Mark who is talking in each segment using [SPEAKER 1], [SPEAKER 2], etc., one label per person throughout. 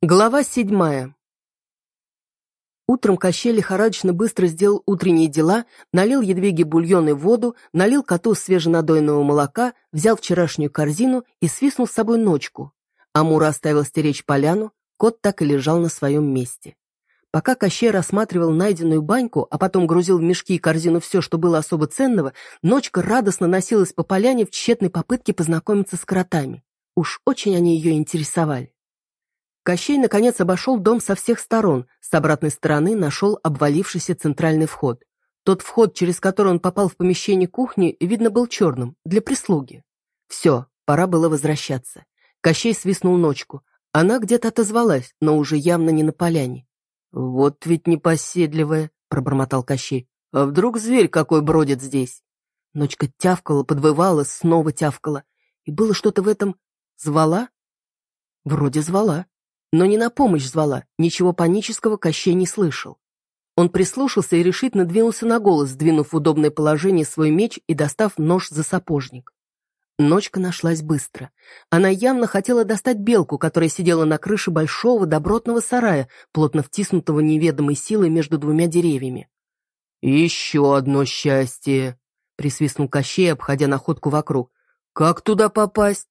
[SPEAKER 1] Глава седьмая. Утром Кощей лихорадочно быстро сделал утренние дела, налил Едвиге бульон и воду, налил коту свеженадойного молока, взял вчерашнюю корзину и свистнул с собой ночку. Амура оставил стеречь поляну, кот так и лежал на своем месте. Пока Кощей рассматривал найденную баньку, а потом грузил в мешки и корзину все, что было особо ценного, ночка радостно носилась по поляне в тщетной попытке познакомиться с кротами. Уж очень они ее интересовали. Кощей, наконец, обошел дом со всех сторон, с обратной стороны нашел обвалившийся центральный вход. Тот вход, через который он попал в помещение кухни, видно, был черным, для прислуги. Все, пора было возвращаться. Кощей свистнул ночку. Она где-то отозвалась, но уже явно не на поляне. «Вот ведь непоседливая», — пробормотал Кощей. «А вдруг зверь какой бродит здесь?» Ночка тявкала, подвывала, снова тявкала. И было что-то в этом... Звала? Вроде звала. Но не на помощь звала, ничего панического Кощей не слышал. Он прислушался и решительно двинулся на голос, сдвинув в удобное положение свой меч и достав нож за сапожник. Ночка нашлась быстро. Она явно хотела достать белку, которая сидела на крыше большого добротного сарая, плотно втиснутого неведомой силой между двумя деревьями. «Еще одно счастье!» — присвистнул Кощей, обходя находку вокруг. «Как туда попасть?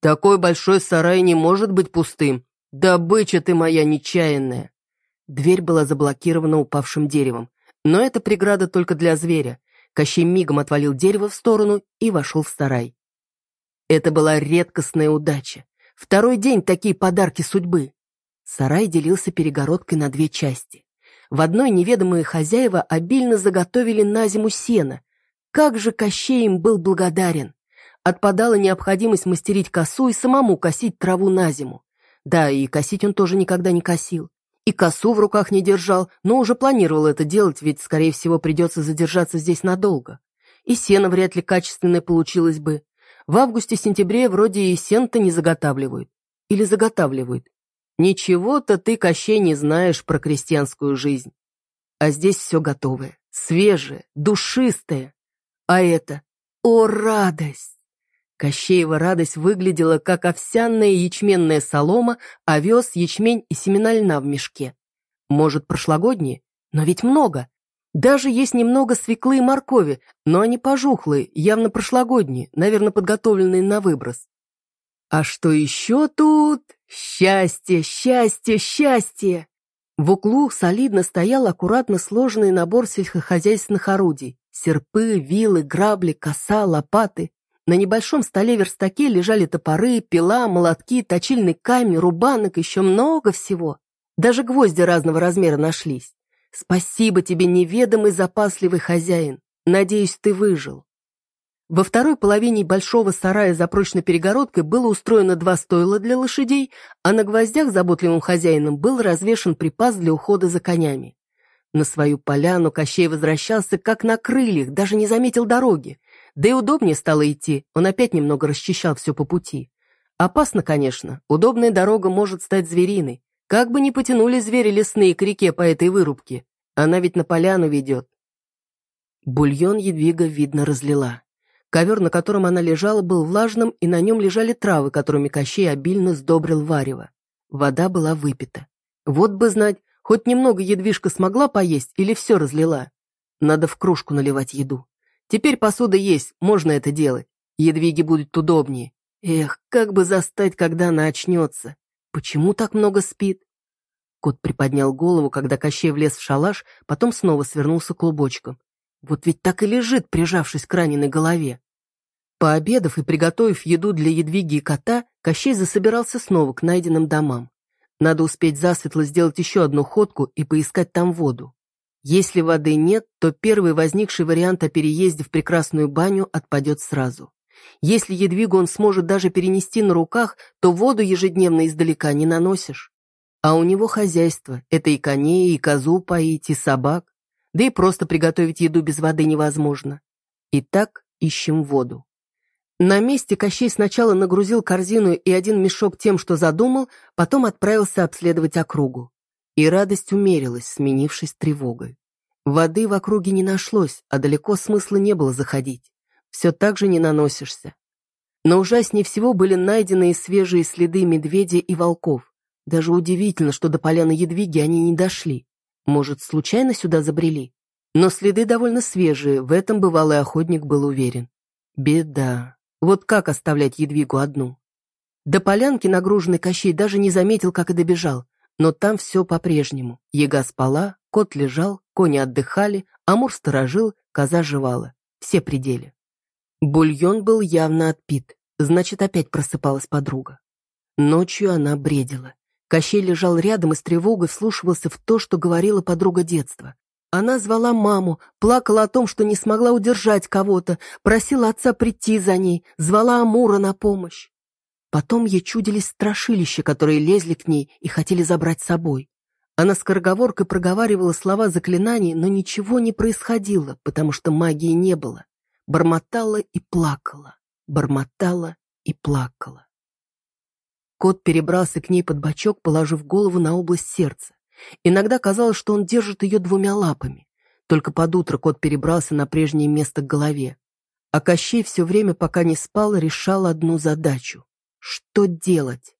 [SPEAKER 1] Такой большой сарай не может быть пустым. «Добыча ты моя нечаянная!» Дверь была заблокирована упавшим деревом. Но это преграда только для зверя. Кощей мигом отвалил дерево в сторону и вошел в сарай. Это была редкостная удача. Второй день такие подарки судьбы. Сарай делился перегородкой на две части. В одной неведомые хозяева обильно заготовили на зиму сено. Как же Кощей им был благодарен! Отпадала необходимость мастерить косу и самому косить траву на зиму. Да, и косить он тоже никогда не косил. И косу в руках не держал, но уже планировал это делать, ведь, скорее всего, придется задержаться здесь надолго. И сено вряд ли качественное получилось бы. В августе-сентябре вроде и сен-то не заготавливают. Или заготавливают. Ничего-то ты, Кощей, не знаешь про крестьянскую жизнь. А здесь все готовое, свежее, душистое. А это... О, радость! Кощеева радость выглядела, как овсяная ячменная солома, овес, ячмень и семена льна в мешке. Может, прошлогодние? Но ведь много. Даже есть немного свеклы и моркови, но они пожухлые, явно прошлогодние, наверное, подготовленные на выброс. А что еще тут? Счастье, счастье, счастье! В углу солидно стоял аккуратно сложенный набор сельскохозяйственных орудий. Серпы, вилы, грабли, коса, лопаты. На небольшом столе-верстаке лежали топоры, пила, молотки, точильный камень, рубанок, еще много всего. Даже гвозди разного размера нашлись. Спасибо тебе, неведомый запасливый хозяин. Надеюсь, ты выжил. Во второй половине большого сарая за прочной перегородкой было устроено два стойла для лошадей, а на гвоздях заботливым хозяином был развешан припас для ухода за конями. На свою поляну Кощей возвращался как на крыльях, даже не заметил дороги. Да и удобнее стало идти, он опять немного расчищал все по пути. Опасно, конечно, удобная дорога может стать звериной. Как бы ни потянули звери лесные к реке по этой вырубке, она ведь на поляну ведет. Бульон Едвига, видно, разлила. Ковер, на котором она лежала, был влажным, и на нем лежали травы, которыми Кощей обильно сдобрил варево. Вода была выпита. Вот бы знать, хоть немного едвижка смогла поесть или все разлила. Надо в кружку наливать еду. Теперь посуда есть, можно это делать. Едвиге будет удобнее. Эх, как бы застать, когда она очнется. Почему так много спит? Кот приподнял голову, когда Кощей влез в шалаш, потом снова свернулся клубочком. Вот ведь так и лежит, прижавшись к раненой голове. Пообедав и приготовив еду для Едвиги и кота, Кощей засобирался снова к найденным домам. Надо успеть засветло сделать еще одну ходку и поискать там воду. Если воды нет, то первый возникший вариант о переезде в прекрасную баню отпадет сразу. Если едвигу он сможет даже перенести на руках, то воду ежедневно издалека не наносишь. А у него хозяйство, это и коней, и козу поить, и собак. Да и просто приготовить еду без воды невозможно. Итак, ищем воду. На месте Кощей сначала нагрузил корзину и один мешок тем, что задумал, потом отправился обследовать округу. И радость умерилась, сменившись тревогой. Воды в округе не нашлось, а далеко смысла не было заходить. Все так же не наносишься. Но ужаснее всего были найдены свежие следы медведя и волков. Даже удивительно, что до поляны Едвиги они не дошли. Может, случайно сюда забрели? Но следы довольно свежие, в этом бывалый охотник был уверен. Беда. Вот как оставлять Едвигу одну? До полянки нагруженный Кощей даже не заметил, как и добежал. Но там все по-прежнему. Ега спала, кот лежал, кони отдыхали, Амур сторожил, коза жевала. Все пределы. Бульон был явно отпит, значит, опять просыпалась подруга. Ночью она бредила. Кощей лежал рядом и с тревогой вслушивался в то, что говорила подруга детства. Она звала маму, плакала о том, что не смогла удержать кого-то, просила отца прийти за ней, звала Амура на помощь. Потом ей чудились страшилища, которые лезли к ней и хотели забрать с собой. Она скороговоркой проговаривала слова заклинаний, но ничего не происходило, потому что магии не было. Бормотала и плакала, бормотала и плакала. Кот перебрался к ней под бочок, положив голову на область сердца. Иногда казалось, что он держит ее двумя лапами. Только под утро кот перебрался на прежнее место к голове. А Кощей все время, пока не спал, решал одну задачу. Что делать?